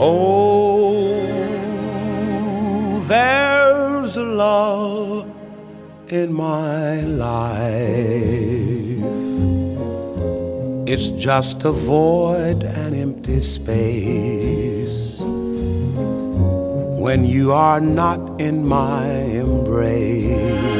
Oh, there's a lull in my life. It's just a void, an empty space. When you are not in my embrace.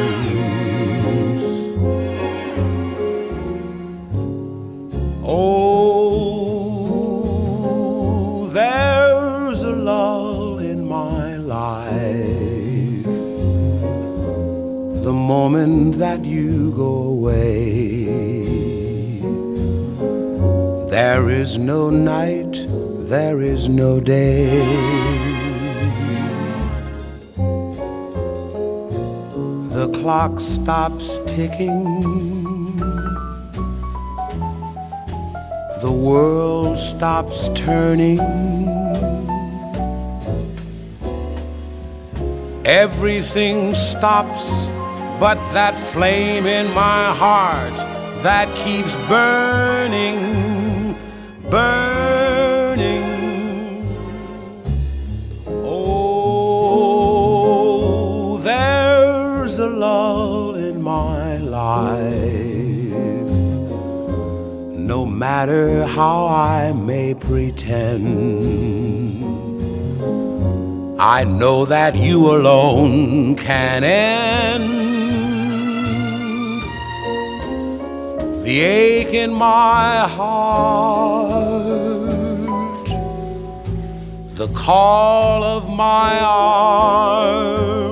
The moment that you go away, there is no night, there is no day. The clock stops ticking the world stops turning. Everything stops but that flame in my heart that keeps burning, burning. Oh, there's a lull in my life no matter how I may pretend. I know that you alone can end the ache in my heart, the call of my arms,